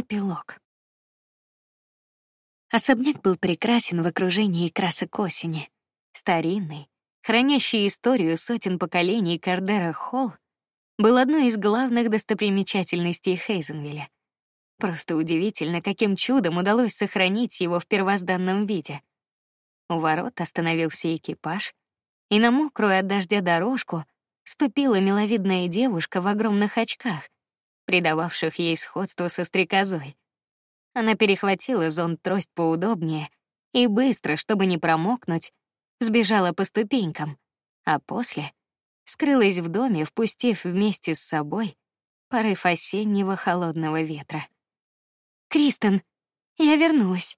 Эпилог. Особняк был прекрасен в окружении красок осени. Старинный, хранящий историю сотен поколений Кардера Холл, был одной из главных достопримечательностей Хейзенвилля. Просто удивительно, каким чудом удалось сохранить его в первозданном виде. У ворот остановился экипаж, и на мокрую от дождя дорожку ступила миловидная девушка в огромных очках, придававших ей сходство со стрекозой. Она перехватила зонт-трость поудобнее и быстро, чтобы не промокнуть, сбежала по ступенькам, а после скрылась в доме, впустив вместе с собой порыв осеннего холодного ветра. Кристен, я вернулась.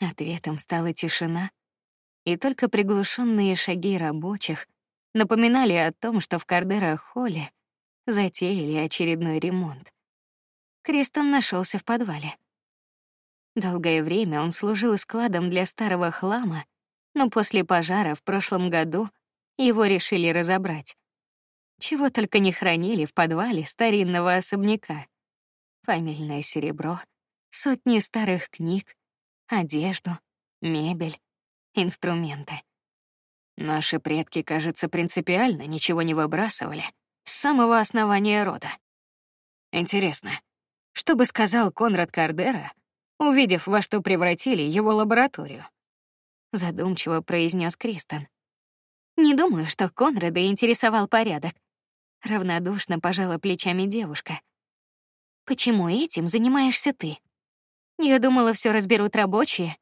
Ответом стала тишина, и только приглушенные шаги рабочих напоминали о том, что в Кардера-холле затеяли очередной ремонт. Кристен нашелся в подвале. Долгое время он служил складом для старого хлама, но после пожара в прошлом году его решили разобрать. Чего только не хранили в подвале старинного особняка. Фамильное серебро, сотни старых книг, одежду, мебель, инструменты. Наши предки, кажется, принципиально ничего не выбрасывали, с самого основания рода. Интересно, что бы сказал Конрад Кардера, увидев, во что превратили его лабораторию? Задумчиво произнес Кристен. Не думаю, что Конрада интересовал порядок. Равнодушно пожала плечами девушка. Почему этим занимаешься ты? Я думала, все разберут рабочие.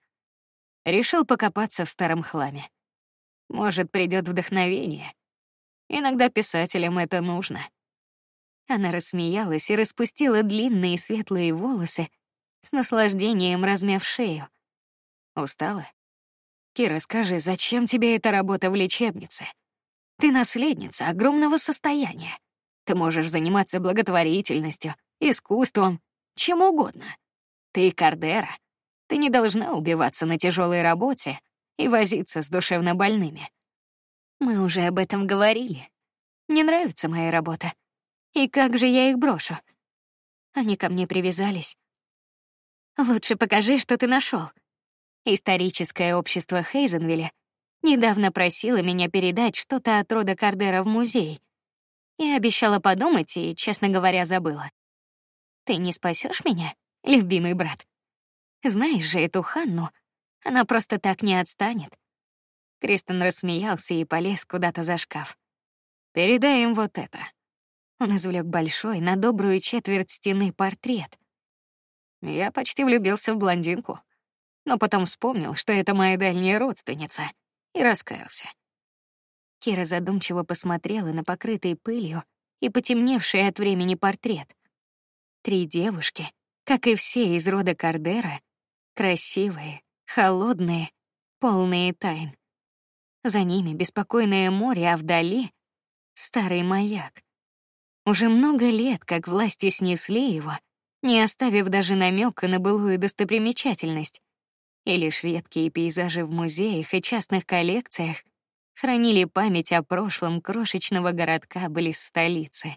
Решил покопаться в старом хламе. Может, придет вдохновение. Иногда писателям это нужно. Она рассмеялась и распустила длинные светлые волосы, с наслаждением размяв шею. Устала? Кира, скажи, зачем тебе эта работа в лечебнице? Ты наследница огромного состояния. Ты можешь заниматься благотворительностью, искусством, чем угодно. Ты Кардера. Ты не должна убиваться на тяжелой работе и возиться с душевно больными. Мы уже об этом говорили. Не нравится моя работа. И как же я их брошу? Они ко мне привязались. Лучше покажи, что ты нашел. Историческое общество Хейзенвилля недавно просило меня передать что-то от рода Кардера в музей. Я обещала подумать и, честно говоря, забыла. Ты не спасешь меня, любимый брат? Знаешь же эту Ханну, она просто так не отстанет. Кристен рассмеялся и полез куда-то за шкаф. Передай им вот это. Он извлек большой на добрую четверть стены портрет. Я почти влюбился в блондинку, но потом вспомнил, что это моя дальняя родственница, и раскаялся. Кира задумчиво посмотрела на покрытый пылью и потемневший от времени портрет. Три девушки, как и все из рода Кардера, красивые, холодные, полные тайн. За ними беспокойное море, а вдали старый маяк. Уже много лет, как власти снесли его, не оставив даже намека на былую достопримечательность, и лишь редкие пейзажи в музеях и частных коллекциях хранили память о прошлом крошечного городка близ столицы.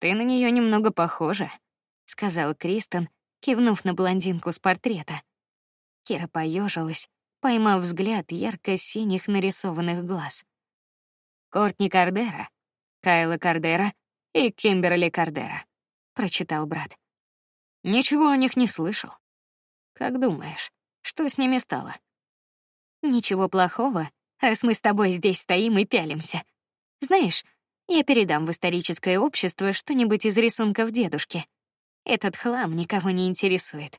Ты на нее немного похожа, сказал Кристен, кивнув на блондинку с портрета. Кира поежилась, поймав взгляд ярко-синих нарисованных глаз. Кортни Кардера, Кайла Кардера и Кимберли Кардера, прочитал брат. Ничего о них не слышал. Как думаешь, что с ними стало? Ничего плохого, раз мы с тобой здесь стоим и пялимся. Знаешь, я передам в историческое общество что-нибудь из рисунков дедушки. Этот хлам никого не интересует.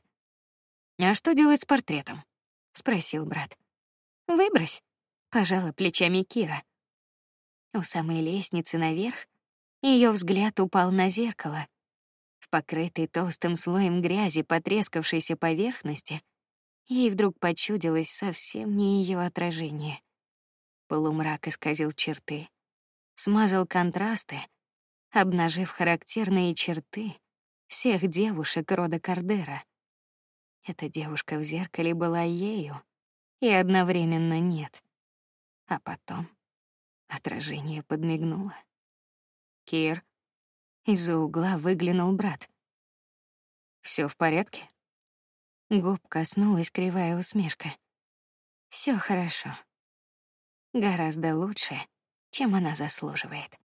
А что делать с портретом? Спросил брат. Выбрось, пожала плечами Кира. У самой лестницы наверх ее взгляд упал на зеркало. В покрытой толстым слоем грязи потрескавшейся поверхности ей вдруг почудилось совсем не ее отражение. Полумрак исказил черты, смазал контрасты, обнажив характерные черты всех девушек рода Кардера. Эта девушка в зеркале была ею и одновременно нет. А потом отражение подмигнуло. Кир из-за угла выглянул брат. Все в порядке? Губ коснулась кривая усмешка. Все хорошо. Гораздо лучше, чем она заслуживает.